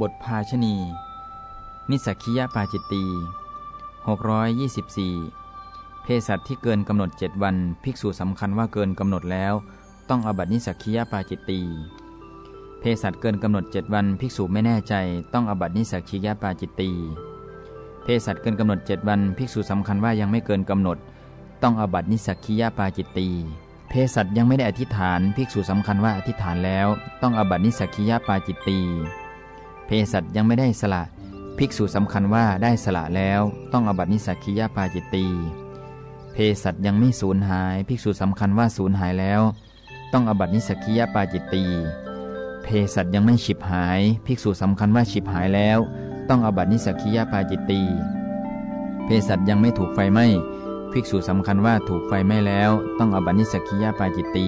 บทภาชณีนิสักคียปาจิตตี624 เพศัตที่เกินกำหนดเจ็ดวัน ภิกษุสำคัญว่าเกินกำหนดแล้ว ต้องอบัตินิสักคียปาจิตตี เพศัตเกินกำหนดเจ็ดวัน ภิกษุไม่แน่ใจ ต้องอบัตินิสักคียปาจิตตี เพศัตเกินกำหนดเจ็ดวัน ภิกษุสำคัญว่ายังไม่เกินกำหนด ต้องอบัตินิสักคียปาจิตตี เพศัตยังไม่ได้อธิษฐาน ภิกษุสำคัญว่าอธิษฐานแล้ว ต้องอบัตินิสักคียปาจิตตี เพศัตยังไม่ได้สละ ภิกษุสำคัญว่าได้สละแล้วต้องอบัตินิสักคียาปาจิตตีเพศัตยังไม่สูญหาย ภิกษุสำคัญว่าสูญหายแล้ว ต้องอบัตินิสักคียาปาจิตตีเพศัตยังไม่ฉิบหาย ภิกษุสำคัญว่าฉิบหายแล้ว ต้องอบัตินิสักคียาปาจิตตีเพศัตยังไม่ถูกไฟไหม้ภิกษุสำคัญว่าถูกไฟไหม้แล้ว ต้องอบัตินิสักคียาปาจิตตี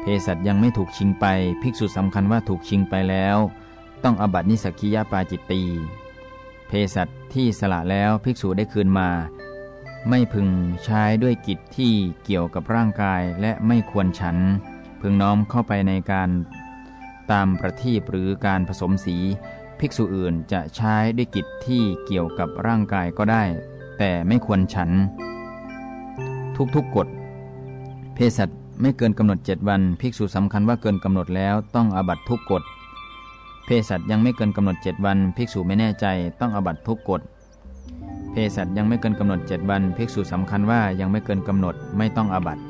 เพศัตยังไม่ถูกชิงไป ภิกษุสำคัญว่าถูกชิงไปแล้ว ต้องอบัตินิสักคียปาจิตตีเพศัตที่สละแล้วภิกษุได้คืนมา ไม่พึงใช้ด้วยกิจที่เกี่ยวกับร่างกายและไม่ควรฉัน พึงน้อมเข้าไปในการตามประทีปหรือการผสมสี ภิกษุอื่นจะใช้ด้วยกิจที่เกี่ยวกับร่างกายก็ได้ แต่ไม่ควรฉัน ทุกๆกฎเภสัชไม่เกินกำหนดเจ็ดวัน ภิกษุสำคัญว่าเกินกำหนดแล้วต้องอาบัตทุกกฎ เภสัชยังไม่เกินกำหนดเจ็ดวัน ภิกษุไม่แน่ใจต้องอบัตทุกกฎเภสัชยังไม่เกินกำหนดเจ็ดวัน ภิกษุสำคัญว่ายังไม่เกินกำหนดไม่ต้องอบัติ